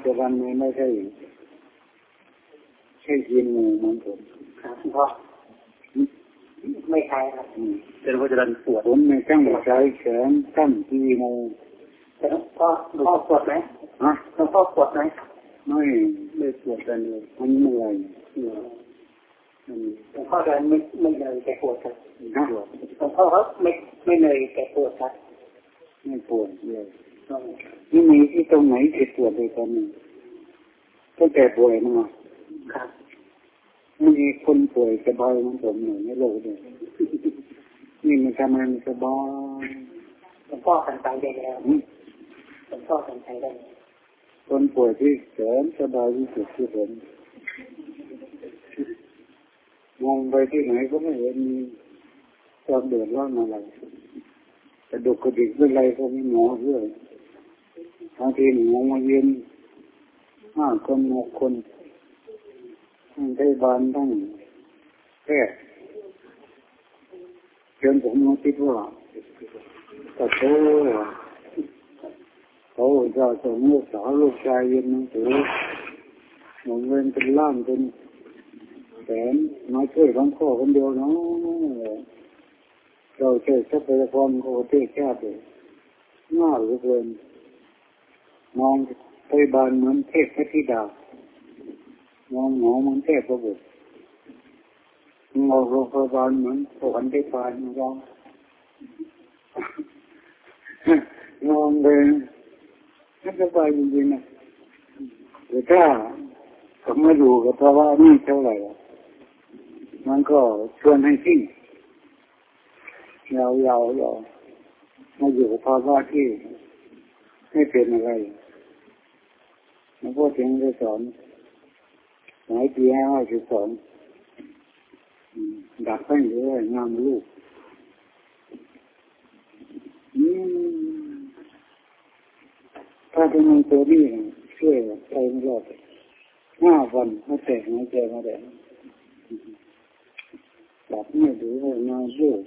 พ่อจะวันนี้ไม่ใช่ใช่ยินงูเหมือนผมครับพ่อไม่ใช่ครับเป็นว่าจะดันปวดผมในตั้งใจแขนตั้งทีงูแต่พ่อพ่อปวดไหมฮะพ่อปวดไหมไม่ไม่ปวดกันเลยมันเมื่อยหลวงพ่อเดินไม่ไม่เลยแต่ปวดครับหลวงพ่อเขาไม่ไม่เลยแต่ปวดครับไม่ปวดเลย นี่มีที่ตรงไหนเจ็บปวดเลยตอนนี้ตั้งแต่ป่วยมาครับมีคนป่วยสบายมันผมหน่อยไม่โลดเลยนี่มันทำงานสบายหลวงพ่อทันใจได้แล้วหลวงพ่อทันใจได้คนป่วยที่แสนสบายที่สุดที่ผมมองไปที่ไหนก็ไม่เห็นมีความเดือดร้อนอะไรแต่ดุกระดิกเป็นไรก็ไม่หมอเรื่อง บางทีหนูมาเย็นห้าคนหกคนทั้งได้บานทั้งแค่จนผมมาคิดว่าแต่โตเขาจะส่งลูกสาวลูกชายเรียนหนังสือหนุนเงินเป็นล้านเป็นแสนมาช่วยหลวงพ่อคนเดียวเนาะเราเจอทรัพยากรของประเทศชาติน่าเหลือเกิน มองพยาบาลเหมือนเทพพระธิดามองหมอเหมือนเทพพระบุตรมองโรงพยาบาลเหมือนสวรรค์ได้ปานมองมองเลยไม่สบายจริงๆนะแต่ถ้าผมมาดูกับภาวะนี้เท่าไหร่มันก็ชวนให้ทิ้งยาวๆยาวมาอยู่กับภาวะที่ไม่เป็นอะไร หลวงพ่อถึงได้สอนสมัยปีห้าสิบสองดักแป้งเยอะงามลูกถ้าเป็นมันตัวนี้ช่วยไปไม่รอดห้าวันไม่แตกไม่เจอมาแดงดับไม่ดูว่างามลูก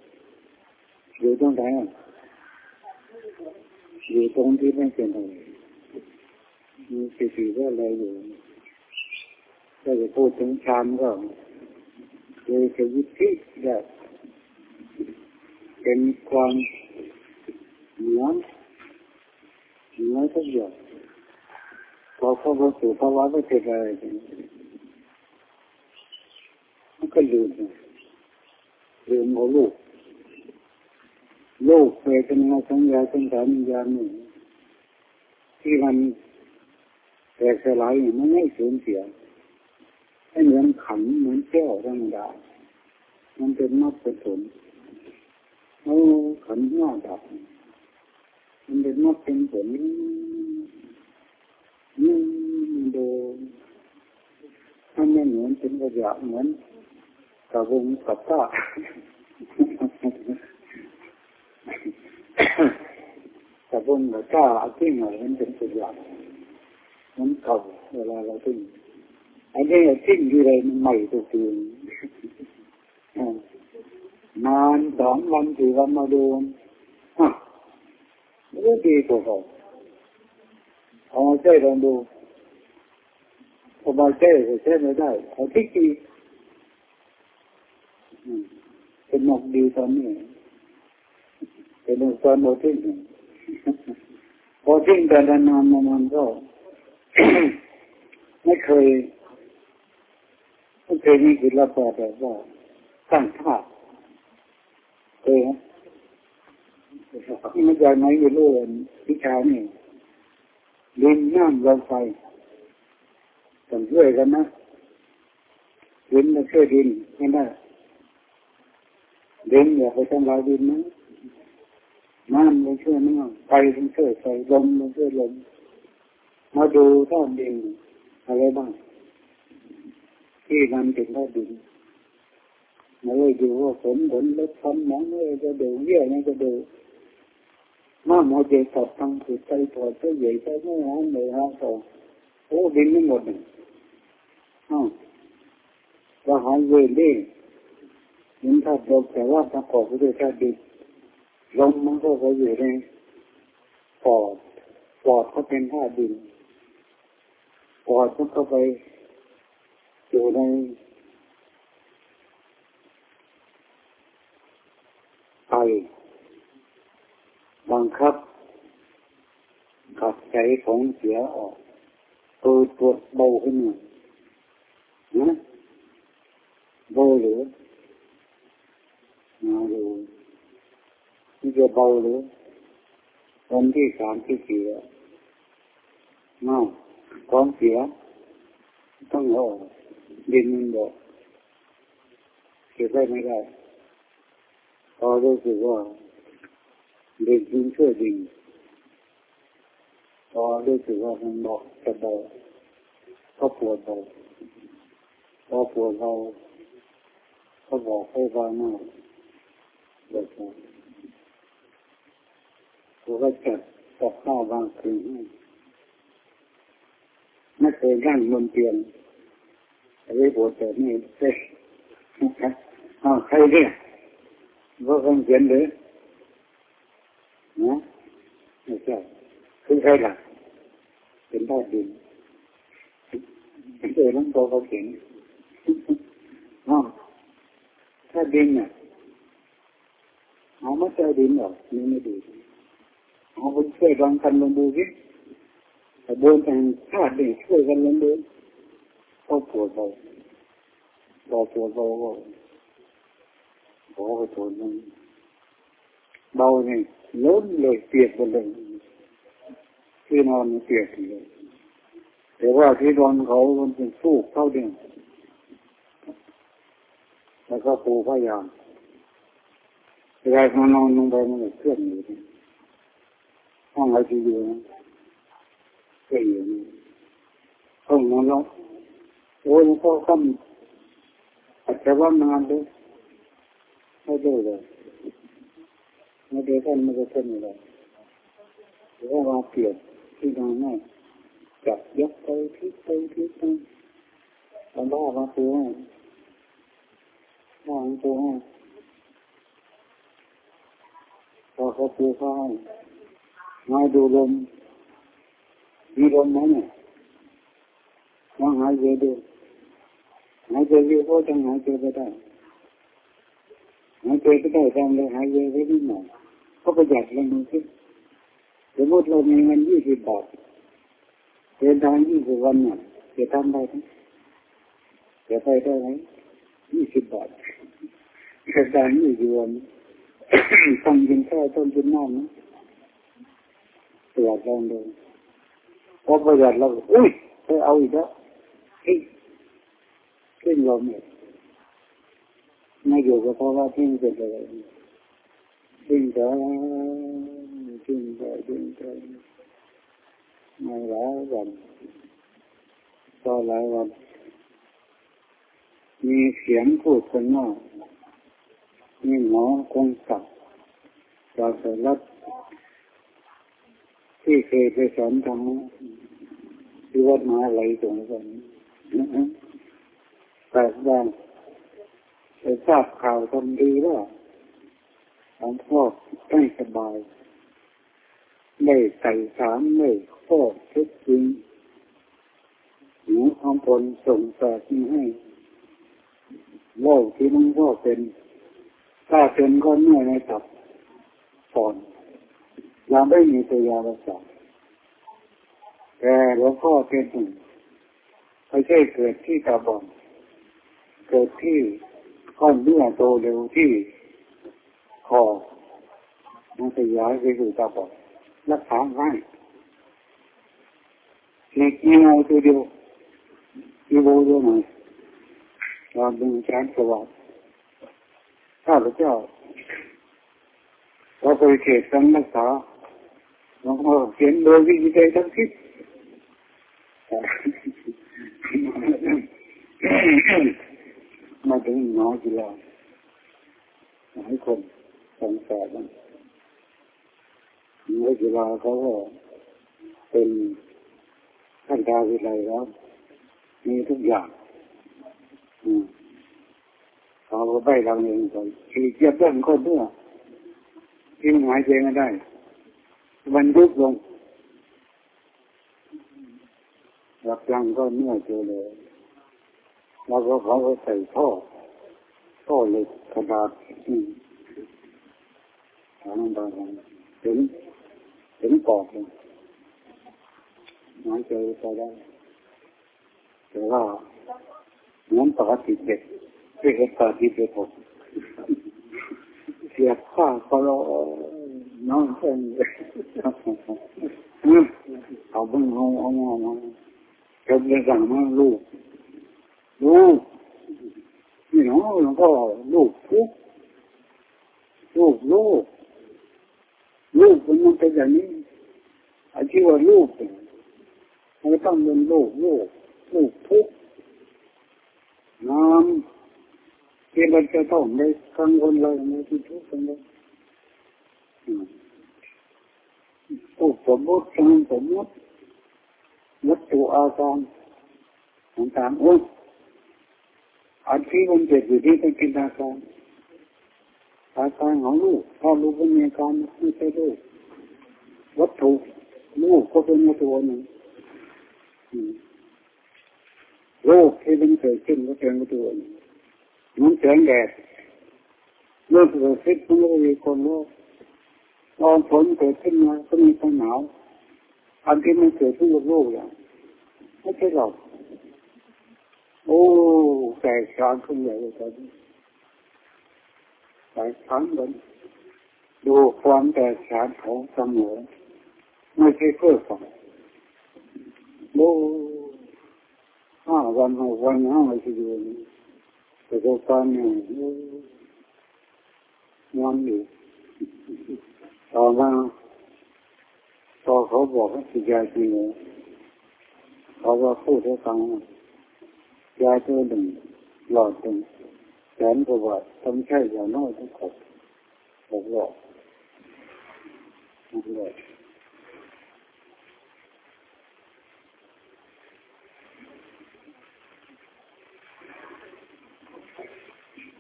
อยู่ตรงไหนอยู่ตรงที่ไม่เป็นอะไร มีสิทธิ์ก็อะไรอยู่ถ้าจะพูดถึงฌานก็โดยสวิธิแบบเป็นความเหนือเหนือทุกอย่างพอเข้าไปสู่ภาวะไม่เป็นอะไรมันก็ลืมลืมเอาลูกโลกเวทนาสัญญาสังขารวิญญาณนี่ที่มัน แตกสลายมันไม่สูญเสียให้เหมือนขันเหมือนแก้วธรรมดา มันเป็นมรรคเป็นผลโอ้ขันหน้าดับ มันเป็นมรรคเป็นผลนี่ดูมันไม่เหมือนเป็นกระยาเหมือนกระวงกับตาแต่บนหัวก้าทิ้งอะไรมันเป็นตัวอย่าง มันเก่าเวลาเราทิ้งอันนี้ทิ้งอยู่เลยมันใหม่ตัวเองนานสองวันสี่วันมาดูฮะมันก็ดีกว่าเขาเอาใจลองดูพอมาใจก็ใช้ไม่ได้เอาทิ้งดีเป็นหมกดีตอนนี้เป็นตอนโมทิ้งพอทิ้งแต่นานๆมันก็ ไม่เคยไม่เคยมีกิจลับแบบว่าตั้งท่าเคยไหมนี่มันจะไหนอยู่รู้วิชานี่ดินน้ำลมไฟต้องช่วยกันนะดินมันช่วยดินไม่ได้ดินอย่าไปทำลายดินนะน้ำมันช่วยน้ำไฟมันช่วยไฟลมมันช่วยลม มาดูท่าดินอะไรบ้าง ที่มันเป็นท่าดินมาเลยดูว่าฝนฝนลดทำหนังเลยจะดูเยี่ยนี่จะดูมาหมอเจตัดตั้งสุดใจถอดก็ใหญ่ใจไม่หานเลยฮะต่อโอ้ดินไม่หมดเลยอ้าวว่าหายเวรดิยินถ้าบอกแต่ว่าประกอบไปด้วยธาตุดินลมมันก็ไปอยู่ในปอดปอดก็เป็นธาตุดิน ปล่อดมันก็ไปอยู่ในไตบังคับขับใจของเสียออกตัวปวเบาขึ้นมานะเบาหรือมาดูที่จะเบาหรือวันที่สามที่สี่น่า ของเสีย ต้องเอาดินมันบอกเก็บได้ไม่ได้พอรู้สึกว่าเด็กยิงช่วยดินพอรู้สึกว่ามันบอกจะเบาก็ปวดเบาพอปวดเบาก็บอกให้วางหน้าเด็กนะผมก็จัดกับข้าวบางคืนให้ ไม่เคยนั่งบนเตียงไอ้ปวดแต่นี่เซ็อ้าวใครเนี่ยก็คงเขียนเลยนะไม่ใช่คือใครล่ะเป็นธาตุดินเออน้องโตเขาเขียนอ๋อธาตุดินเนี่ยเอามาเจอดินหรอนี่ไม่ดีเอาไปช่วยลองกันลองดูสิ แต่บวนทางธาตุดินช่วยกันลองดูก็ปวดเบาพอปวดเบาก็ขอกไปทนมันเบาเนี่ยล้นเลยเปียกหมดเลยที่นอนเปียกเลยแต่ว่าที่นอนเขามันเป็นฟูกเท่าเดิมแล้วก็ปูพยางเวลาเขานอนลงไปมันเคลื่อนอยู่ห้องไอซียูนะ เคลื่อนอยู่ห้องนอนแล้วโอ้ยมันก็อาจจะว่านานเลยไม่ได้เลยไม่ได้ท่านไม่ได้ท่านเลยหรือว่าเปลี่ยนที่นอนไม่จับยกไปที่ไปที่ไปทำบ้ามาตัวให้บ้าตัวให้พอเขาตัวเขาให้มาดูลม มีลมไหมเนี่ยมาหายใจดูหายใจอยู่ก็จะหายใจไปได้หายใจก็ได้ทำเลยหายใจไว้นิดหน่อยก็ประหยัดลงดูสิสมมติเรามีเงินยี่สิบบาทเดินทางยี่สิบวันเนี่ยจะทำได้ไหมจะไปได้ไหมยี่สิบบาทเดินทางยี่สิบวันต้องกินข้าวต้องกินน้ำนะประหยัดลงดู พอประหยัดเราอุ้ยไปเอาอีกแล้วขึ้นลมเนี่ยไม่อยู่กับเพราะว่าทิ้งไปเลยทิ้งไปทิ้งไปทิ้งไปไม่หลายวันก็หลายวันมีเสียงพูดคนนอกมีหมอคงศักดิ์จากสรัฐ ที่เคยไปสอนธรรมะที่วัดมหาไหลตรงนั้นแต่ว่าไปทราบข่าวทำดีว่าหลวงพ่อไม่สบาย ไม่ใส่สามไม่ข้อทุกจริงหนูของผลส่งแสกให้โรคที่น้องพ่อเป็น ถ้าเป็นก็เมื่อในตับปอน ยังไม่มีตัวยารักษาแต่หลวงพ่อเป็นหนึ่งไม่ใช่เกิดที่ตาบอดเกิดที่ก้อนเนื้อโตเร็วที่คอมันจะย้ายไปสู่ตาบอดรักษาง่ายเล็กเงาตัวเดียวอีโบเดียวหน่อยเราดูแสงสว่างข้าพเจ้าเราเคยเขตสังรักษา หลวงพ่อเขียนโดยวิจัยทั้งสิ้นมาถึงน้องกีฬาหลายคนสงสารน้องกีฬาเขาก็เป็นท่านดาวิไลแล้วมีทุกอย่างเขาไปทำเองก่อนคือเจ็บเรื่องคนด้วยที่หายใจไม่ได้ มันยุบลงหลับยังก็เมื่อเจอเลยแล้วก็เขาก็ใส่ท่อท่อเหล็กกระดาษทางบางถึงถึงปอกเลยหายใจอไปได้แต่ว่าเหมือนปกติเด็กที่เห็นปกติเด็กผมเสียข้าก็รอ น้องเพื่อนเอาบ้างเอาเอาเอาเอาจะเรียนสั่งมาลูก ลูกนี่เนาะหลวงพ่อลูกทุกลูกลูกลูกมันเป็นอย่างนี้อ้ที่ว่าลูกมันต้องเป็นลูกลูกลูกทุกน้ำที่มันจะต้องได้กังวลเลยในที่ทุกข์กันเลย ผู้สมมติสมสมมติวัตถุอาการต่างๆโอ้อันที่มันเกิดอยู่ที่เป็นกินอาการอาการของลูกถ้าลูกเป็นอาการไม่ใช่ลูกวัตถุลูกก็เป็นวัตถุหนึ่งโรคที่มันเกิดขึ้นก็เป็นวัตถุหนึ่งมันแสงแดดเมื่อเกิดขึ้นมันก็มีคนโรค ตอนฝนเกิดขึ้นมาก็มีความหนาวอันที่มันเกิดขึ้นกับโลกอย่างไม่ใช่หรอกโอ้แตกฉานขึ้นใหญ่เลยตอนนี้แตกฉานกันดูความแตกฉานของสมองไม่ใช่เพื่อฝังโอ้ห้าวันหกวันห้าวันที่เดือนแต่ก็ตอนนี้งอนอยู่ ต่อมาพอเขาบอกว่าสิยาจริงเลยเขาก็พูดให้ฟังยาตัวหนึ่งหลอดหนึ่งแสนกว่าบาทต้องใช้อย่างน้อยทุกคนบอกหลอดหลอด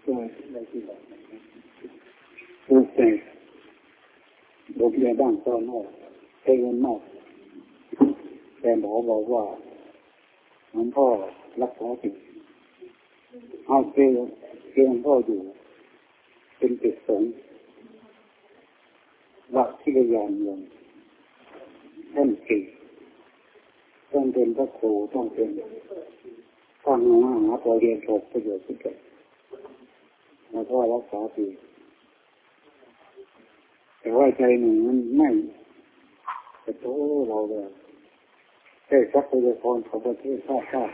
ตัวอะไรที่บอกตัวเอง โรงพยาบาลก็นอกใช้เงินมากแต่หมอบอกว่าหลวงพ่อรักษาผิดเอาเกลเกลพ่ออยู่ เป็นจิตสงวัดที่ระยานเมืองท่านสี่ต้องเป็นพระครูต้องเป็นต้องหาหาพอเรียนจบประโยชน์ที่เกิดแล้วก็รักษาผิด แต่ว่าใจหนึ่งมันไม่แต่โตเราเลยแค่ทรัพยากรของประเทศชาติชาติ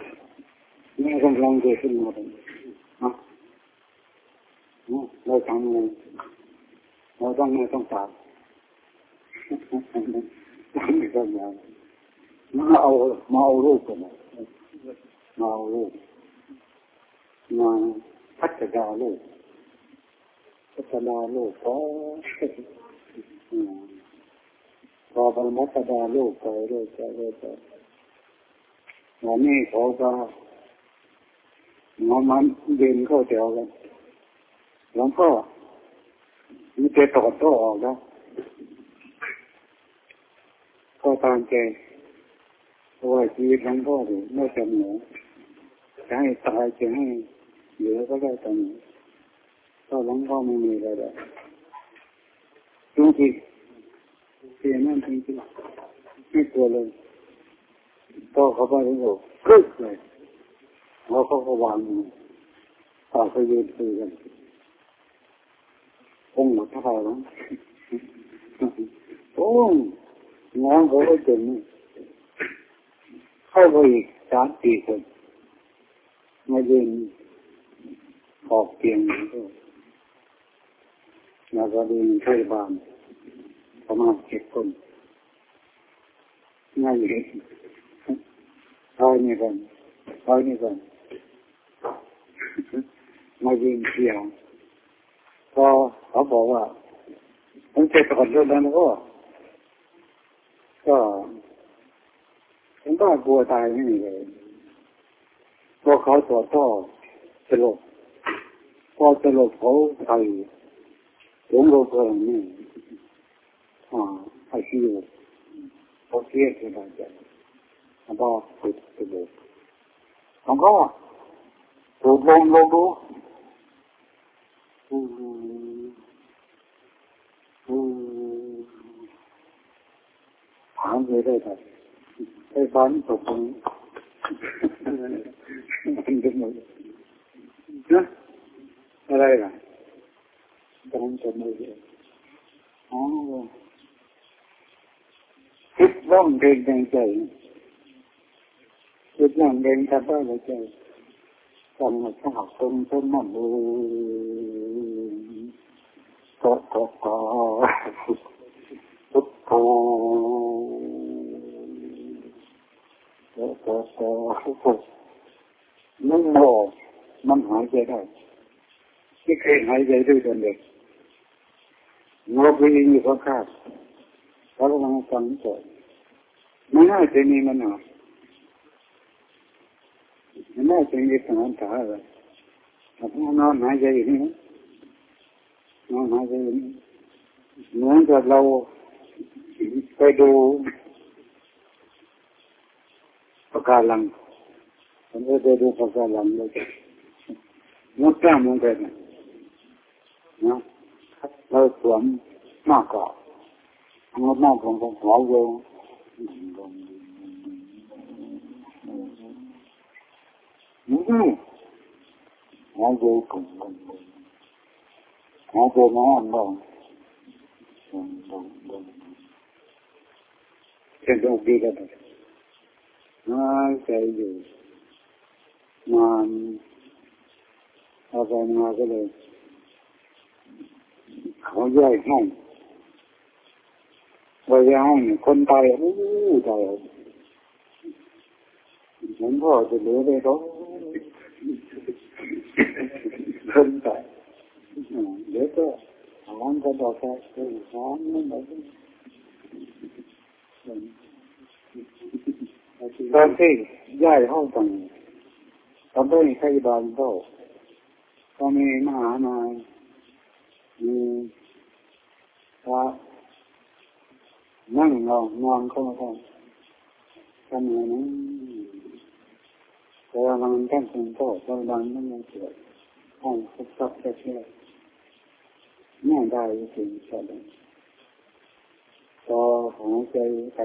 นี่กำลังเกิดขึ้นมาเป็นะเราทำไงเราต้องไม่ต้องตามไม่ต้องมามาเอามาเอารูปกันมาเอารูปมาพัฒนาลูกพัฒนาลูก พอพอเป็นพัฒนาลูกไปเรื่อยไปเรื่อยไปวันนี้เขาก็หมอมันเดินเข้าแถวกันหลวงพ่อมีเจตอดโตออกแล้วก็ตามใจเพราะว่าชีวิตหลวงพ่อเนี่ยไม่จำหนูจะให้ตายจะให้เหลือก็ได้ตรงนี้ก็หลวงพ่อไม่มีอะไร เลยจริงๆเสียนั่นจริงๆไม่กลัวเลยก็เขาไปแล้วก็กึ๊กเลยแล้วเขาก็วางมือต่อไปยืนคุยกันองค์หมดเท่าไหร่แล้วโอ้น้องเขาก็เจ็บเข้าไปอีกสามสี่คนมายืนออกเตียงแล้วก็ดูพยาบาล ประมาณเจ็ดคนง่ายเลยเอานี่กันเอานี่กันมายิงเสียงพอเขาบอกว่ามันเจ็บก่อนเรื่องนั้นก็ ก็ฉันก็กลัวตายไม่มีเลยพอเขาตรวจท่อสลบพอสลบเขาไอหลงโลกเลยนี่อ่าไอซียูเขาเสียที่ไหน จะแล้วก็ติดสลบของเขาถูกลงลงดูอืมอืมถามเลยได้ไหมไอ้บ้านตกลงมันจะหมดนะอะไรล่ะตอนจะไม่เยอะอ๋ อคิดว่องเดินในใจคิดว่งเดินกับบ้านในใจทำให้ข้าวต้มต้มมันดูก็ก็ก็พุทโธก็ก็ก็นุ่งโมมันหายใจได้ที่เคยหายใจด้วยตนเด็กงอไปยิงอยู่ข้างข้างเขากำลังฟังสอน ไม่น่าจะมีมันหรอกไม่น่าจะมีปัญหาอะไรแต่พอนอนหายใจอยู่นี่นอนหายใจอยู่นี่เหมือนกับเราไปดูปะการังผมก็ไปดูปะการังเลยงดงามเหมือนกันนะเราสวมมากกว่างดงามของของหัวโยง นี่หัวโยงของหัวโยงน้ำบ้างเช่นตรงนี้ก็ได้หายใจอยู่นานเอาไปมาก็เลยเขาแยกห้ องไปแยกห้องคนตายโอ้ตายเหมือนพ่อจะเหลือไปก็คนตายเดี๋ยวก็หางก็ดอกแค่หางนั่นแหละตอนที่ย้ายห้องต่างตอนที่ใครบานก็ก็มีมหามามีพระ นั่งนอนนอนเข้ามาทำอย่างนั้นแต่มันท่านคงก็ตอนนั้นนั่งเกิดห้องสักสักแค่แม่ได้จริงใช่ไหมพอหายใจไป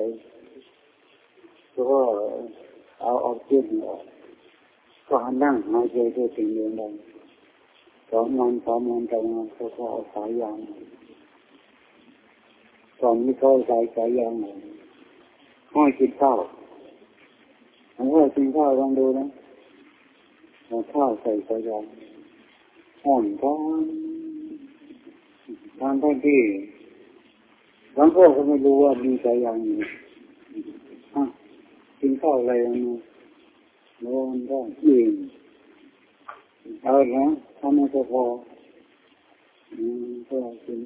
แล้วก็เอาออกซิเจนออกก็นั่งหายใจด้วยสิ่งเดียวกันสองวันสามวันต่อมาเขาก็เอาสายยาง อนนี้เขาใส่สายยางห้อยกินข้าวผมก็กินข้าวลองดูนะเอาข้าวใส่สายยางห่อนท้องทางท่านที่บางคนก็ไม่รู้ว่ามีสายยางอยู่กินข้าวอะไรนะโน่นก็อิ่มเอาละทำให้พออืมก็กิน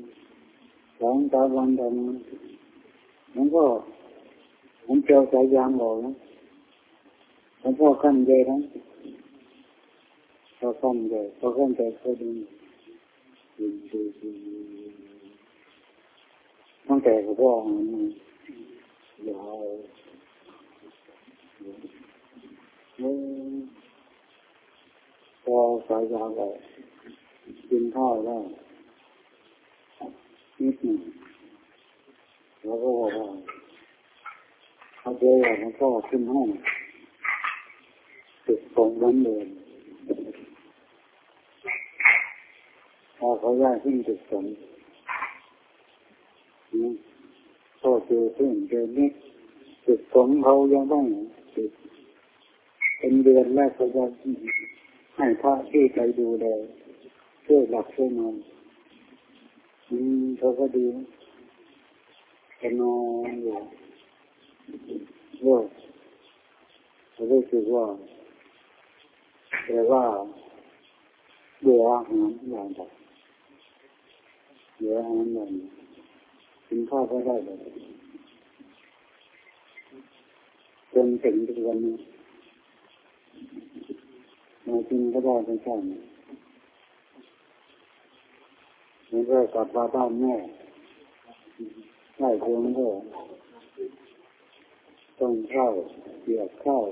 สองสามวันทำมันก็ผมเจอสายยางออกนะผมพ่อขั้นใจนะพอขั้นใจพอขั้นใจก็ดูดูดูดูตั้งแต่พ่อมันยาวพอสายยางออกกินข้าวแล้ว นิดหนึ่งแล้วก็บอกว่าเขาเจอแล้วก็ขึ้นห้องติดตรงนั้นเลยพอเขาย้ายขึ้นติดตรงนี่ก็เจอขึ้นเจอนิดติดตรงเขายังต้องติดเป็นเดือนแรกเขาจะให้พระที่ไปดูแลช่วยหลับช่วยนอน อืมเขาก็ดีจะนอนอยู่เลิกรู้สึกว่าแต่ว่าเบื่ออาหารอย่างแบบเบื่ออาหารอย่างกินข้าวก็ได้เลยจนถึงทุกวันนี้มากินก็ได้ไม่ใช่มัน ก็กลับมาบ้านแม่ได้เพียงก็ต้องเข้าเกี่ยวข้าว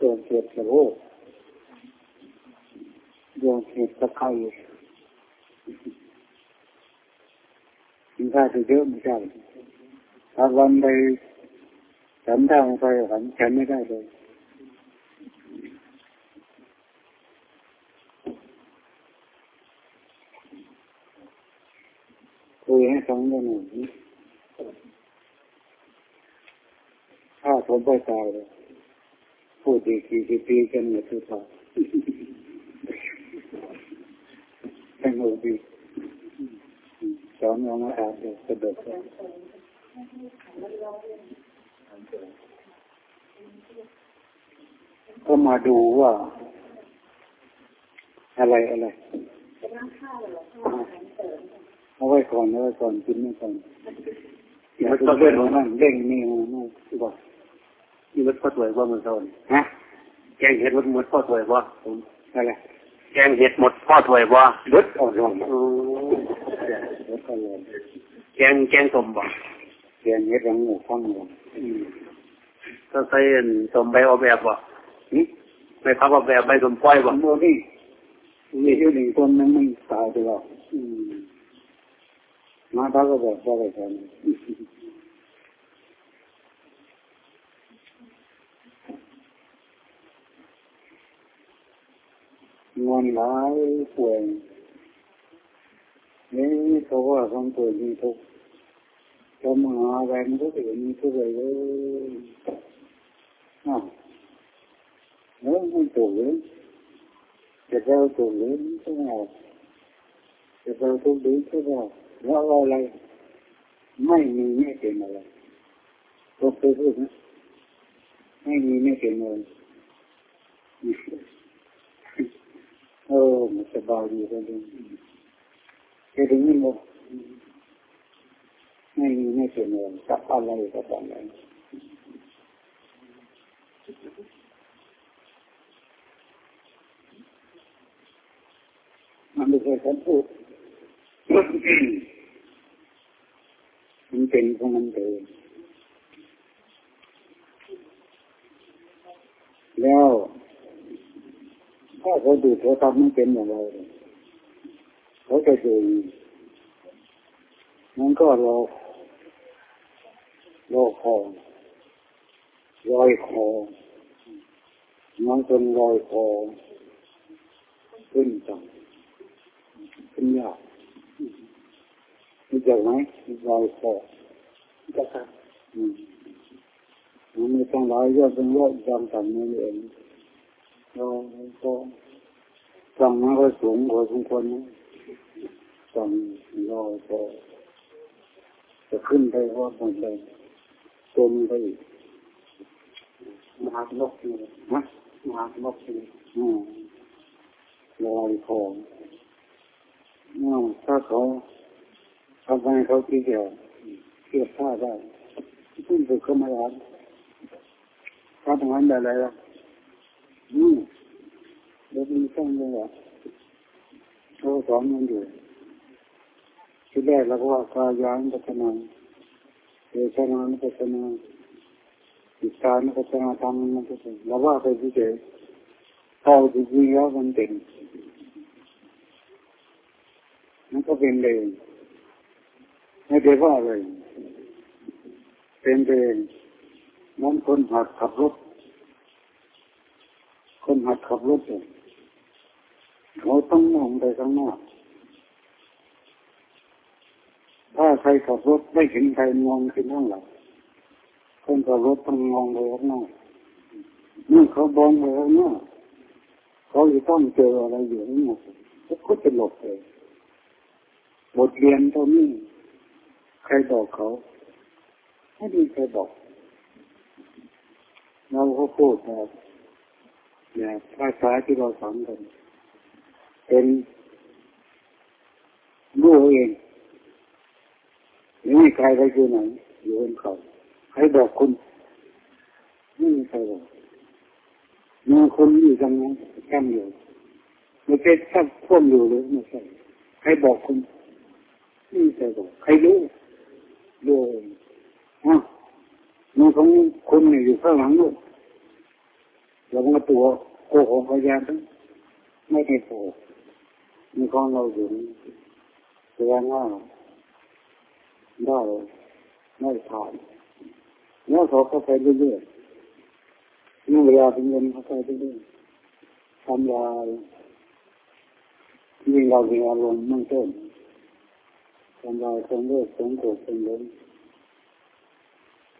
ตัวเก็บกระโหลกโยนเก็บตะไคร้กินข้าวเยอะไม่ใช่ถ้าวันใดฉันทางไปฉันฉันไม่ได้เลยคุ ยให้ฟังได้หน่อยถ้าผมไปตายเลยพูดอีกกี่ปีกันเนี่ยคือพอสนุกดีสอนน้องมาอ่านเลยสะดุดก็มาดูว่า อะไรอะไร เอาไว้ก่อนเอาไว้ก่อนกินไม่ก่อนอย่าไปเล่นนั่นเล่งนี่นั่นบอกนี่มันพ่อถวยว่ามันเท่านี้ฮะแกงเห็ดมันหมดพ่อถวยว่าผมอะไรแกงเห็ดหมดพ่อถวยว่าดึกอ่อนลงอืมดึกอ่อนลงแกงแกงสมบ่เสียงเฮ็ดรังหมูฟังลงอืมก็ใส่อันสมใบออกแบบบ่นี่ใบพับออกแบบใบสมป้อยบ่โมนี่มีอยู่หนึ่งคนนึงมันตายไปแล้วอืมมาพักก็บ อกว่าอะไรกันงอนหลายป่วยนี่เขาว่าคนป่วยมีทุกข์จะมาหาแรงทุกข์มีทุกข์เลยอ้าวแล้วมันตัวเลยจะเอาตัวเลยไม่เอาจะเอาตัวเลยก็ได้ แล้วอะไร ไม่มีไม่เป็นอะไรก็เคยพูดนะไม่มีไม่เป็นอะไรเออมันสบายดีก็ดีแค่ถึงนี่หมดไม่มีไม่เป็นอะไรกับอะไรกับอะไรมันไม่ใช่คำพูด มันเป็นของมันเองแล้วถ้าเขาดูเขาทำไม่เป็นอย่างไรเขาจะดูมันก็รอรอคอลอยคอมันเป็นลอยคอขึ้นจังขึ้นยาก รู้จักไหมลอยคอก็ครับอืมมันมีตั้งหลายยอดเป็นยอดจำต่างนั่นเองเราก็ฟังมันก็สูงกว่าสมควรนะฟังเราก็จะขึ้นไปว่าหมดเลยจนไปอีกมหานกนี่นะมหานกนี่อืมลอยคออืมถ้าเขา ทำไมเขาที่เดียวเทียบท่าได้ขึ้นไปเข้ามาแล้วทำงานอะไรล่ะอืมเดี๋ยวมีช่างเลยเหรอเขาสอนมันอยู่ที่แรกเราก็ว่ากายานุปัสนาเวทนานุปัสนาจิตานุปัสนาธรรมนุปัสนาเราว่าไปที่เฉยๆพอจริงๆแล้วมันเป็นมันก็เป็นเลย ไม่ได้ว่าเลย เป็นเองมันคนหัดขับรถ คนหัดขับรถเนี่ยเขาต้องมองไปข้างหน้าถ้าใครขับรถไม่เห็นใครมองขึ้นข้างหลังคนขับรถต้องมองไปข้างหน้าเมื่อเขาบองไปข้างหน้าเขาจะต้องเจออะไรอยู่นี่ก็จะหลบเลยบทเรียนตรงนี้ ใครบอกเขาไม่มีใครบอกเราก็พูดแบบแบบภาษาที่เราสอนกัน เป็นรู้เองไม่มีใครไปอยู่ไหนอยู่บนเขาใครบอกคุณไม่มีใครบอกมีคนอยู่ตรงนั้นกั้นอยู่ไม่ใช่ถ้าพ่วงอยู่หรือไม่ใช่ใครบอกคุณไม่มีใครบอกใครรู้ องอะมันของคุณอยู่ข้างหลังนู่นแล้วมันตัวโกหกพยานทั้งไม่ได้โกหกมันของเราอยู่แสดงว่าได้ไม่ผ่านแล้วเขาเข้าไปเรื่อยๆนี่เวลาเป็นเงินเข้าไปเรื่อยๆทำลายยิ่งเรามีอารมณ์มั่งเต้น ทำลายความโลภความโกรธความหลง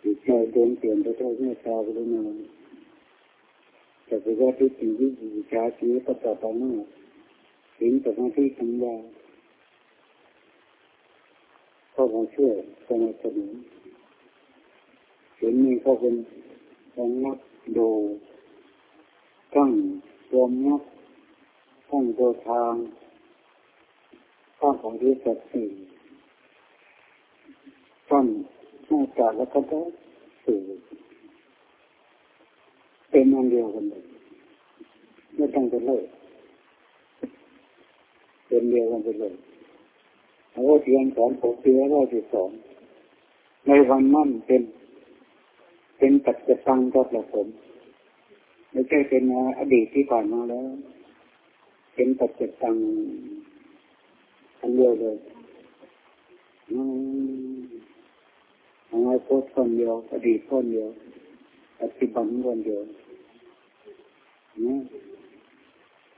จิตใจเดินเปลี่ยนไปเท่าไม่ตาไปเลยนะแต่ไปว่าที่สิ่งที่จิตใจชีวิตต่อไปนั่นสิ่งต่อมาที่ทำลายเข้ามาช่วยสนับสนุนเห็นนี่เขาเป็นองนักดูตั้งรวมนักตั้งตัวทางตั้งของที่สัตว์สี่ ตั้งหน้าจากแล้วก็ได้สื่อเป็นอันเดียวกันเลยไม่ต้องไปเลยเป็นเดียวกันไปเลยเอาเทียนสอนผมเทียนว่าที่สองในวันนั้นเป็น เป็นปัจจุบันก็ประผมไม่ใช่เป็นอดีตที่ผ่านมาแล้ว เป็นปัจจุบันอันเดียวเลยอืม อนาคตคนเดียวอดีตคนเดียวปัจจุบันคนเดียวนี่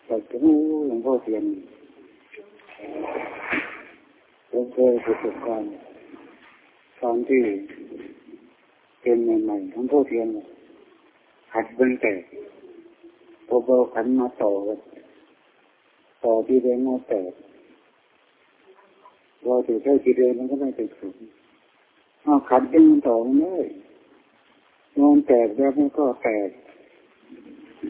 แต่ถึงหลวงพ่อเทียนผมเคยประสบการณ์ตอนที่เป็นใหม่ๆหลวงพ่อเทียนหัดเบิ้งแต่พอเราขันมาต่อกันต่อที่เรียนมาแต่เราถือแค่าที่เรียนมันก็ไม่เป็นสุข เอาขันเป็นต่อเลยนอนแตกแล้วมันก็แตก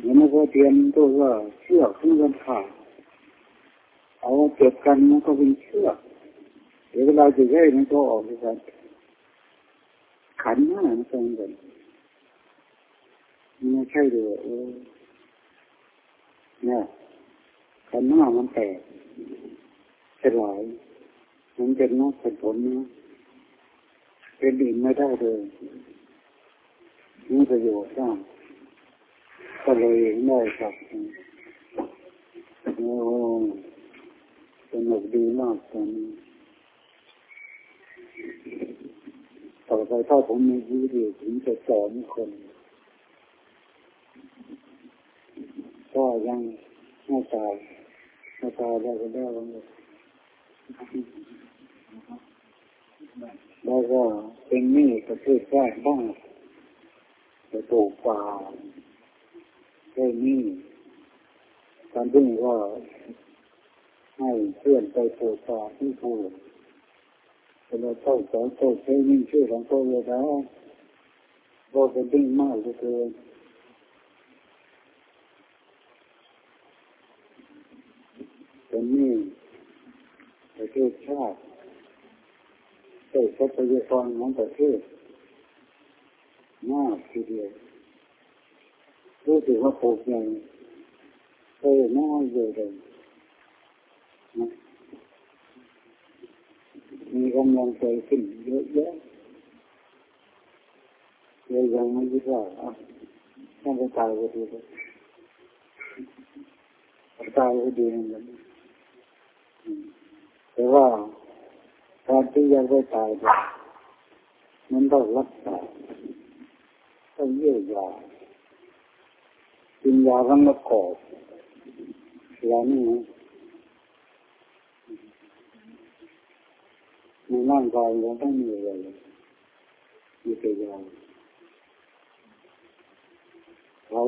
แล้วมันก็เทียนตัวว่าเชือกที่มันขาดเอาเก็บกันมันก็เป็นเชือกเดี๋ยวเวลาจะให้มันก็ออกด้วยกันขันหน้ามันตรงกันไม่ใช่เลยเออเนี่ยขันหน้ามันแตกสลายมันเป็นนอกเป็นผลนะ เป็นดินไม่ได้เลยนี่ประโยชน์สร้างก็เลยได้ครับโอ้สนุกดีมากตอนนี้ต่อไปถ้าผมมีชีวิตอยู่ผมจะสอนคนก็ยังไม่ตายไม่ตายแล้วก็ได้แล้ว แล้วก็เป็นหนี้ประเทศแรกบ้างไปปลูกป่าได้หนี้ตอนที่ว่าให้เพื่อนไปปลูกป่าที่ปลูกเราเข้าสอนเข้าใช้ยิ่งช่วยของตัวเราแล้วเราเป็นดิ้งมากเลือเกินเป็นนี้ประเทศชาติ ช้ทรัพยากรของประเทศมากทีเดียวรู้สึกว่าปลูกใหญ่เคยน้อยเยเลยนะมีกำลังใจขึ้นเยอะแยะเลยยังไม่คิดว่าอะต้องไปตายก็ดีเลยตายก็ดีเหมือนกันแต่ว่า การที่ยังไม่ตายมันต้องรักษาต้องเยียวยากินยาทั้งมะกอกยานี่ในร่างกายเราต้องมีอะไรมีแต่ยาเขา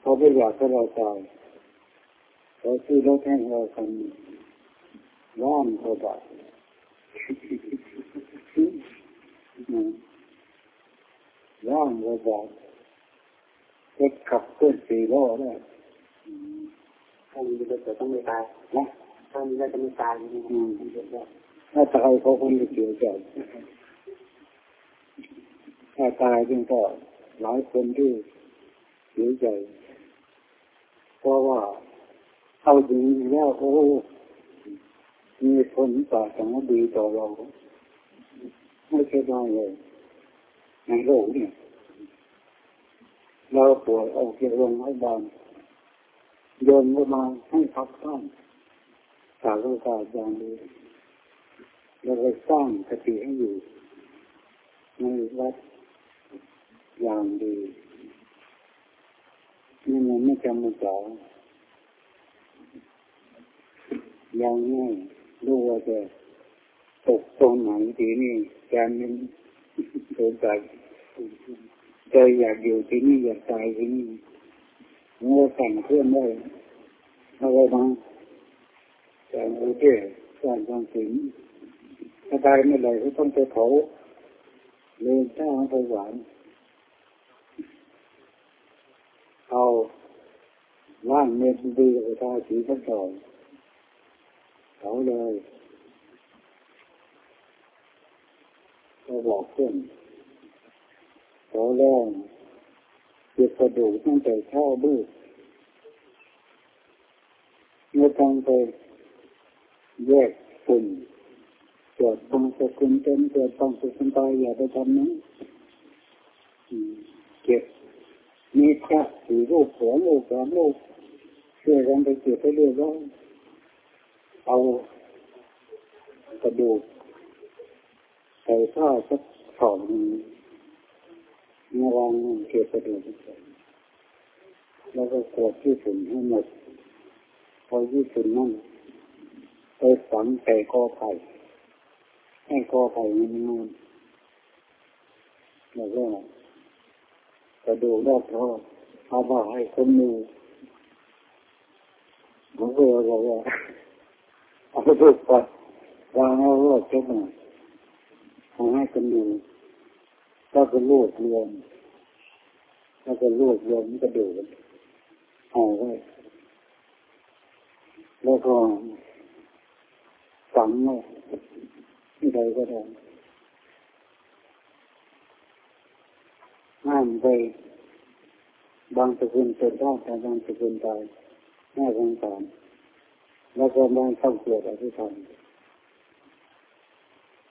เขาไม่อยากให้เราตายเขาซื้อรถให้เราคันว่านเขาบาท ว่างเขาบาทรถขับเคลื่อนสี่ล้อได้ถ้ามีรถจะต้องไม่ตายนะถ้ามีรถจะไม่ตายถ้าตายเขาคงจะเสียใจถ้าตายจริงก็หลายคนที่เสียใจเพราะว่าเอาจริงแล้วโอ้ มีคนปากสังดีต่อเรา ไม่ใช่ได้เลย ในโลกเนี่ย เราป่วยเอาเกี่ยวลงให้บานโยนมาให้พักข้างสาวโอกาสอย่างดีเราไปสร้างสติให้อยู่ในวัดอย่างดีนี่มันไม่จำเป็นจ๋ายังไม่ รู้ว่าจะตกตรงไหนทีนี้การนี้สนใจใจอยากอยู่ที่นี่อยากตายที่นี่เมื่อแต่งเพื่อนได้อะไรบ้างแต่โอเคสร้างความสิงถ้าตายไม่เลยก็ต้องไปเผาเลยถ้าไปหวานเอาล่างเม็ดดีกับทาสีทั้งสอง เขาเลยก็บอกเพื่อนเขาแรงเจ็บกระดูกตั้งแต่เช้าบื้อเมื่อทางไปแยกฝุ่นเกิดบางสกุลเต็มเกิดบางสกุลตายอย่าไปทำนะเก็บมีพระสี่รูปสองรูปสามรูปช่วยกันไปเก็บไปเรื่อยๆ เอากระดูกใส่ผ้าสักสองมาวางเก็บกระดูกแล้วก็กดที่ฝุ่นให้หมด พอที่ฝุ่นนั่นไปฝังใส่กอไผ่ให้กอไผ่มันงามแล้วก็กระดูกรอบท้อเอามาให้คนดูผมก็เลยบอกว่า เอาไปดูก่อนวางเอารอบเจ้าหน่อยเอาให้คนดูก็จะรวบรวมก็จะรวบรวมกระดูกเอาไว้แล้วก็ฝังไว้ที่ใดก็ได้ห้ามไปบางสกุลเป็นได้แต่บางสกุลตายแม่สงสาร แล้วก็บางเข้าเกี่ยวกับที่ทำ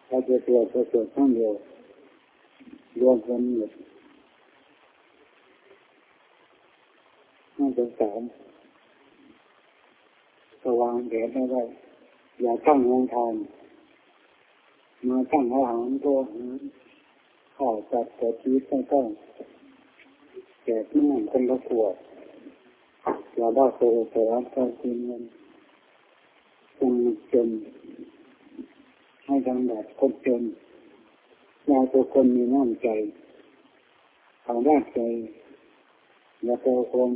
ถ้าจะเกี่ยวก็เกี่ยวข้างเดียวรวมกันหมดน่าสงสารสว่างแดดไม่ได้ อย่าตั้งโรงทานมาตั้งอาหารตัวอาหารข้าวจัดแต่ชีวิตไม่ต้องแจกน้ำคนละขวดอย่าได้โซ่แต่รับการกินเงิน คงจน ให้ดังแบบคนจนยาตัวคนมีน้ำใจทางด้านใจแล้วก็คน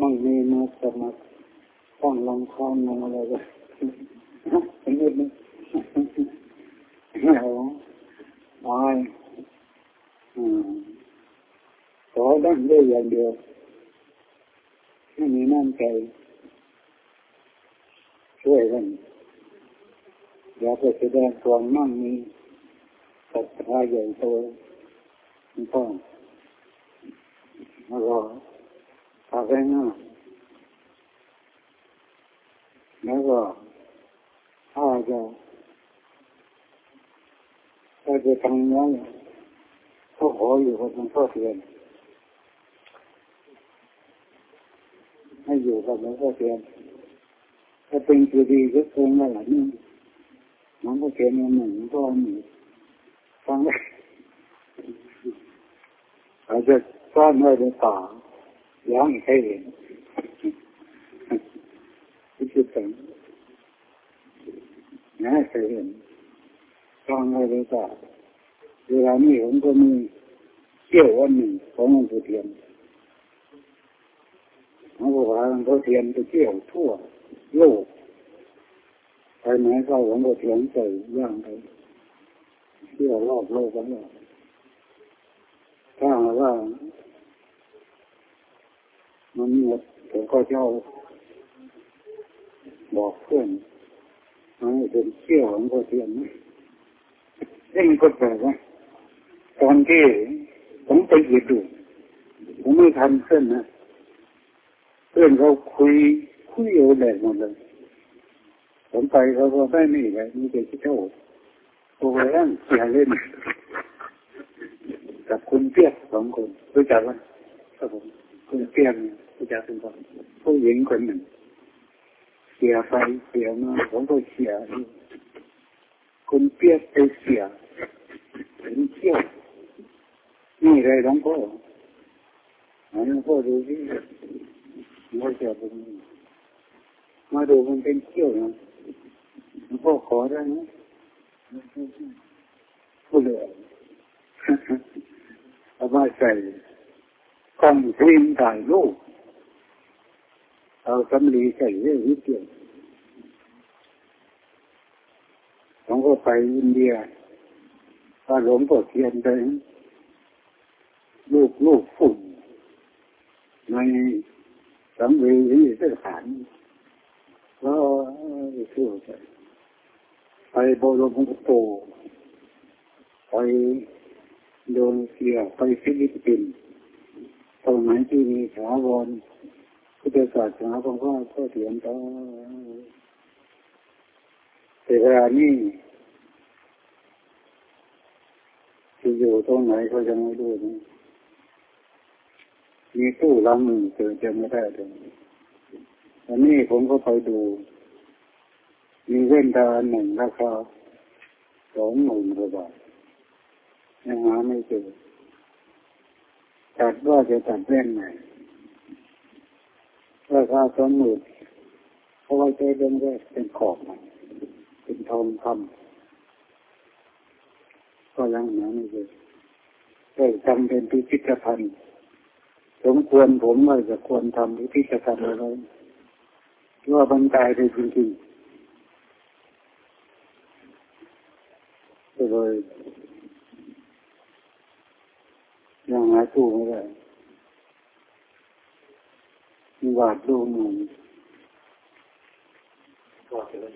มั่งมีมาสมัครต้องลองคอนลองอะไรก็เป็นนิดนึงโอ้ตายขอได้ได้อย่างเดียวให้มีน้ำใจ ช่วยกันอย่าไปแสดงความมั่งมีศรัทธาใหญ่โตไม่ต้องแล้วก็ทำให้ง่ายแล้วก็ถ้าจะถ้าจะทำนั้นเขาขออยู่กับหลวงพ่อเทียนให้อยู่กับหลวงพ่อเทียน ถ้าเป็นจุดีก็คงว่าหลังนี้หลวงพ่อเทียนมันหนึ่งก็หนึ่งฟังได้อาจจะซ่อนไว้ในป่ายังใครเห็นที่จุดต่างนะเคยเห็นซ่อนไว้ในป่าเวลานี้ผมก็มีเที่ยววันหนึ่งของหลวงพ่เทียนเขาบอกว่าหลวงพ่อเทียนไปเที่ยวทั่ว โลกไปไหนก็หลวงพ่อเทียนใส่ย่างไปเที่ยวรอบโลกกันเลยถ้าว่า มันหมดผมก็จะบอกเพื่อนให้เป็นเที่ยวหลวงพ่อเทียนนี่มันก็แปลกนะตอนที่ผมไปหยิบดูผมไม่ทันเพื่อนนะเพื่อนเขาคุย คุยอยู่แดดหมดเลยผมไปเขาก็ไม่มีอะไรมีแต่ที่เท่าโอ้ยนั่งเสียเล่น กับคุณเปียกสองคนรู้จักไหมครับผมคุณเปียกรู้จักเป็นคนผู้หญิงคนหนึ่งเสียไฟเสียมาผมก็เสียคุณเปียกไปเสียเห็นเที่ยวนี่เลยหลวงพ่อหลวงพ่อดูที่ไม่เสียผม มาดูมันเป็นเที่ยวนะหลวงพ่อขอได้ไหมพูดเลยเอามาใส่กล้องฟิล์มถ่ายรูปเอาสำลีใส่เรื่องนิดเดียวผมก็ไปอินเดียถ้าหลวงพ่อเทียนไปลูกลูกฝุ่นในสังเวียนสถาน แล้วเที่ยวไปไปบรมโตไปโดนเซียไปฟิลิปปินส์ตรงไหนที่มีถาวรพุทธศาสนาของพ่อพ่อเถียนต่อแต่เวลานี้ที่อยู่ตรงไหนก็ยังไม่รู้นะมีตู้ลังหนึ่งเจอจะไม่ได้เลย อันนี้ผมก็ไปดู มีเว้นตาหนึ่งราคาสองหมื่นกว่าบาทยังหาไม่เจอตัดว่าจะตัดแว่นไหนราคาสองหมื่นเพราะว่าใจเรื่องแรกเป็นขอบมันเป็นทองคำก็ยังหาไม่เจอได้จำเป็นพิพิธภัณฑ์ สมควรผมว่าจะควรทำพิพิธภัณฑ์อะไร ว่าบรรทายไปจริงๆก็เลยยังหาตู้ไม่ได้มีวาดรูปหนึ่ง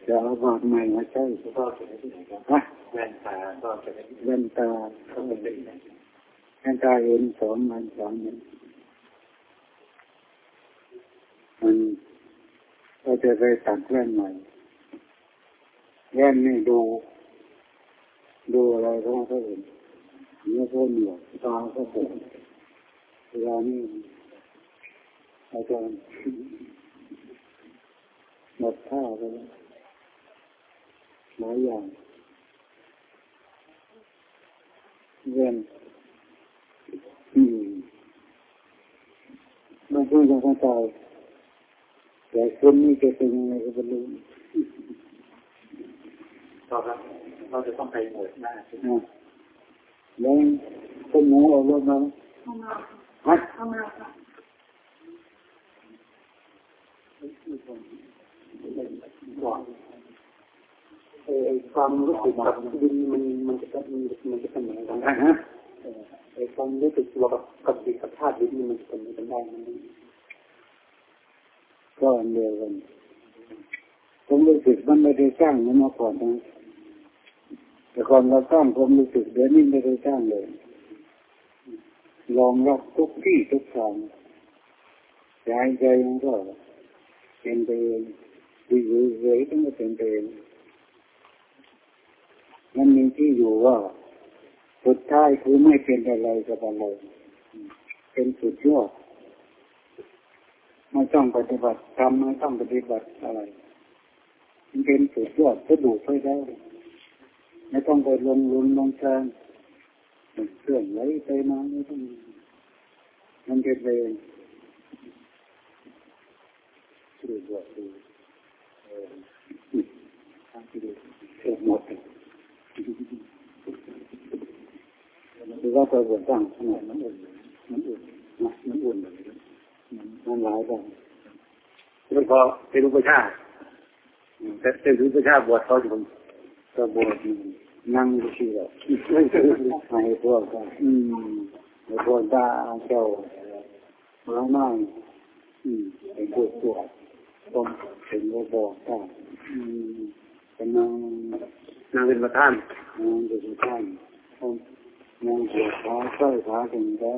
จะเอาวาดใหม่มาใช้ก็จะได้ที่ไหนครับฮะแว่นตาก็จะได้แว่นตาก็เป็นที่ไหนแว่นตาเห็นสองมันสองมันมัน ก็จะไปตัดแว่นใหม่แว่นนี่ดู ดูอะไรก็ไม่เห็นเนื้อก็เหนียวตาก็ปวดเวลานี่อาจารย์หมดท่าไปแล้วหลายอย่างเรียนอืมมันพูดยังเข้าใจแต่ คนนี้จะเป็นยังไงก็ไม่รู้ก็ครับเราจะต้องไปหมดหน้าใช่ไหมนะแล้วคนหมูเอารถมาฮะก่อนเออความรู้สึกกับดินมันมันจะมันมันจะเป็นเหมือนกันฮะฮะไอ้ความรู้สึกตัวกับกับดินกับธาตุดินมันจะเป็นเหมือนกันได้มัน ก็อันเดียวกัน ผมรู้สึกมันไม่ได้สร้างมันมาก่อนนะแต่ก่อนเราสร้างผมรู้สึกเดี๋ยวนี้ไม่ได้สร้างเลยลองรับทุกที่ทุกทางใจใจมันก็เป็นไปเองดีอยู่เฉยต้องมาเป็นไปเองมันมีที่อยู่ว่าสุดท้ายคือไม่เป็นอะไรกับอะไรเป็นสุดยอด ไม่ต้องปฏิบัติทำไม่ต้องปฏิบัติอะไร มันเป็นสุดยอดก็ดูไปได้ไม่ต้องไปลงรุนลงแรงเคลื่อนไหวไปมาไม่ต้องมันเป็นเองดูบวดูเออทำที่ดูเกิดหมดคือว่าตัวบวสร้างขนาดมันอุ่นมันอุ่นนะมันอุ่น มันหลายแบบมันพอเป็นอุปชาแต่เป็นอุปชาบวชเขาจะผมก็บวชนั่งดูสิหรอกให้พวกก็อืมให้พวกตาเจ้ามาหน่อยอืมเป็นพวกตรวจต้องเป็นว่าบอกได้อืมเป็นนั่งนางเป็นประธานนั่งดูท่านนั่งปวดขาใส่ขาถึงได้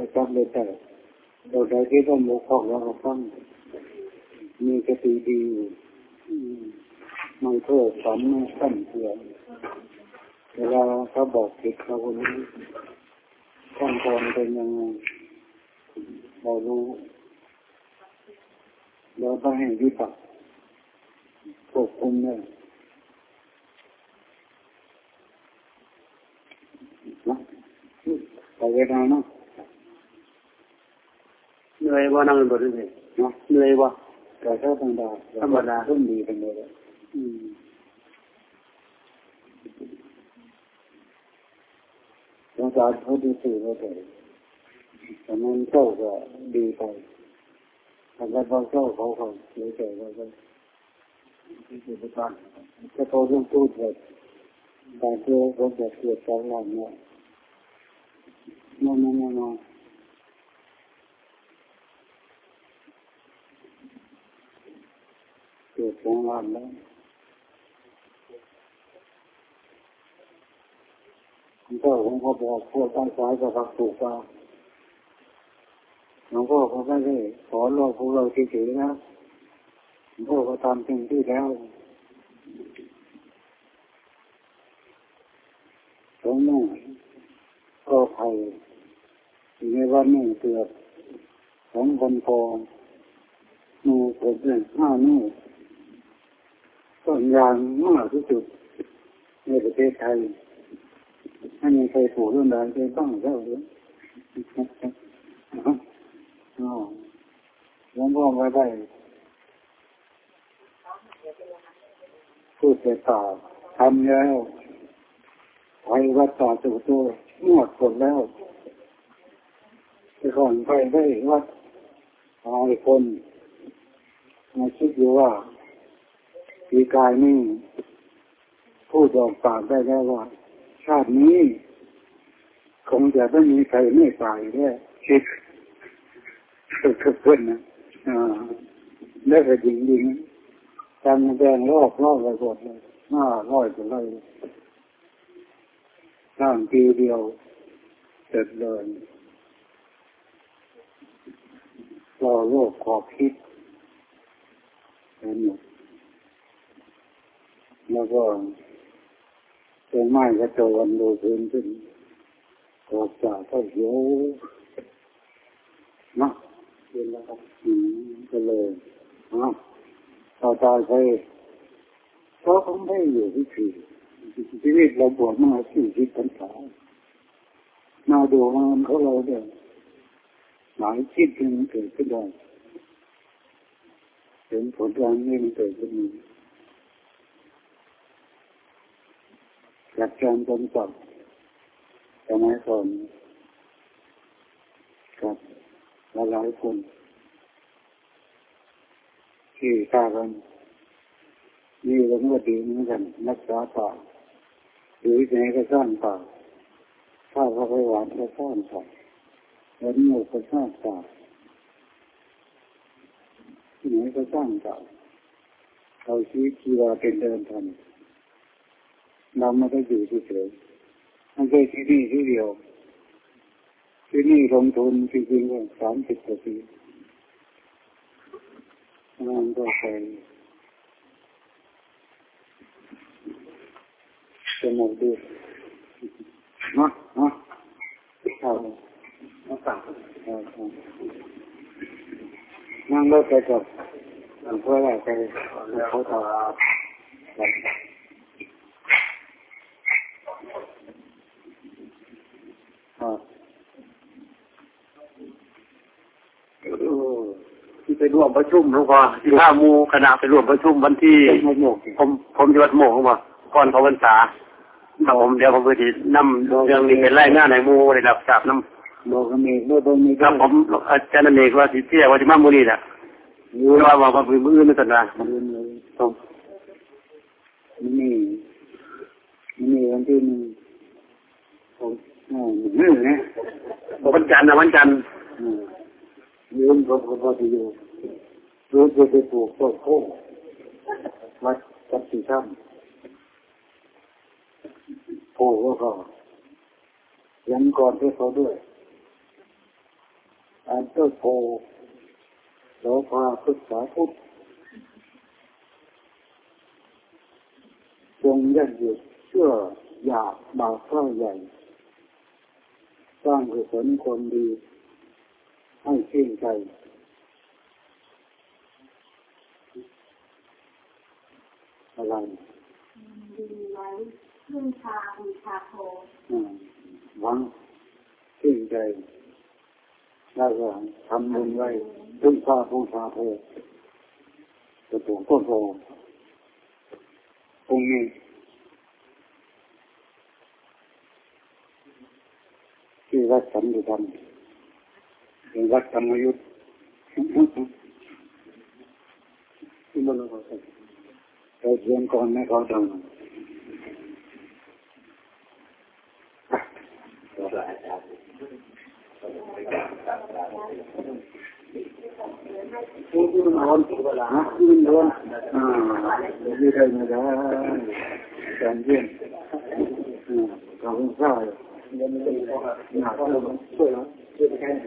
ไปจับเลยแต่เราได้ที่ต้องมุกของเราฟังมีกติดีมไม่เพื่อฝันไม่สั่นเสียเวลาเขาบอกผิดเขาก็รู้ขั้นตอนเป็นยังไงเรารู้เราต้องให้วิปัสควบคุมเนี่ยนะไปเวลาเนาะ นื่อยว่านั่งเป็นบทนี่นะเหนื่อยว่าแต่ถ้าธรรมดาธรรมดาต้นดีเป็นเลยอืมสงสารเขาดีสื่อเขาเถอะแต่มันเจ้าก็ดีไปแต่แล้วพอเจ้าเขาเขาเสียใจเขาก็ที่สุดท้ายถ้าเขาต้องพูดแบบแต่เจอเขาแบบเกิดสองหลังเนี่ยนั่นนั่นนั่นเกิดสงหลังแล้วหลวงพ่อผมก็บอกพวกตั้งสายกับฝักถูกว่าหลวงพ่อเขาไม่ได้สอนเราพวกเราเฉยๆนะหลวงพ่อก็ทำเต็มที่แล้วสองแม่ก็ไผ่ในวันนี้เกือบสองคนพอมือผมเนี่ยห้านิ้ว ต้นยางมากที่สุดในประเทศไทยไม่มีใครผูกเรื่องใดเคยต้องเท่าเลยอ๋อหลวงพ่อไม่ได้พูดแต่ต่อทำแล้วไปวัดต่อตัวตัวนวดกดแล้วแต่ก่อนไปได้วัดหลายคนมาคิดอยู่ว่า ปีกายนี่พูดออกปากได้แล้วว่า ชาตินี้ คงจะไม่มีใครไม่ตายแน่คิดคือเพื่อนนะอ่าแล้วก็ยิงยิงทำแดงรอบรอบไปหมดเลยหน้าร้อยกว่าเลยสร้างปีเดียวเสร็จเลยรอโลกขอบคิดเห็นหมด แล้วก็เป็นไม้กระโจนดูพื้นขึ้นอกจากก็เหียวนะเห็นแล้วครับอืมก็เลยอะต่อตายไปเขาคงไม่อยู่ที่สี่ชีวิตเราบวชมาสี่สิบพรรษามาดูงานเขาเราเนี่ยหลายคิดที่มันเกิดขึ้นได้เห็นผลการนี้มันเกิดขึ้นมา หลักการกำกับสมัยก่อนกับหลายคน ที่ตากันมีเรื่องว่าดีเหมือนกันรักษาป่าหรือไหนก็สร้างป่าถ้าเขาไปหวานก็สร้างป่าแล้วหมูก็สร้างป่าที่ไหนก็สร้างป่าเอาชีวิตชีวาเป็นเดินทาง เราไม่ได้อยู่เฉยๆไม่ใช่ที่นี่ที่เดียว ที่นี่ลงทุนจริงๆก็สามสิบกว่าปีนั่นก็ไปสนุกดีนะนะเอาเอาสั่งเอาเอานั่งรถไปกับหลวงพ่ออะไรไปเขาทำ ที่ไปร่วมประชุมหลวงพ่อที่ห้ามูคณะไปร่วมประชุมวันที่เป็นมะม่วงผมผมจะวัดโมงว่าก่อนเขาพรรษาครับผมเดี๋ยวผมไปที่นำเรื่องนี้เป็นไล่หน้าในหมูได้รับทราบน้บอกกันเองว่าต้องมีครัได้บผมอาจารย์อเนกว่าสิเที่ยว่าจะมาบุรีน่ะเยอะว่าว่าว่ามืออื่นนั่นสินะเรื่องเลยต้องมันนี่มันนี่วันที่หนึ่งผมอ๋อหนึ่งนะวันจันทร์นะวันจันทร์ อืมยืนก็พอดีอยู่รู้จะไปปลูกต้นโค้งวัดจัดสีช้ำโอ้ก็ก็ยังก่อนที่เขาด้วยอันต้นโพแล้วพาพุทธาพุทธจงยัดหยุดเชื่ออยากบาปเท่าใหญ่ สร้างกุศลคนดี ให้ชื่นใจอะไรดีไว้พึ่งพาบูชาโทอืมหวังชื่นใจแล้วก็ทำบุญไว้พึ่งพาบูชาโพจะปลูกต้นโพตรงนี้ที่วัดสันติธรรมเป็น วัดธรรมยุทธ์ที่มันเราไปเรียนก่อนให้เขาทำที่ที่มันร้อนที่เวลาฮะที่มันร้อนอ่าไม่ได้ไม่ได้การเยี่ยมอ่าเราต้องทราบเงินมันเป็นเพราะหนักเราช่วยเราช่วยไปแค่ไหนขอขอบคุณค่ะ Orang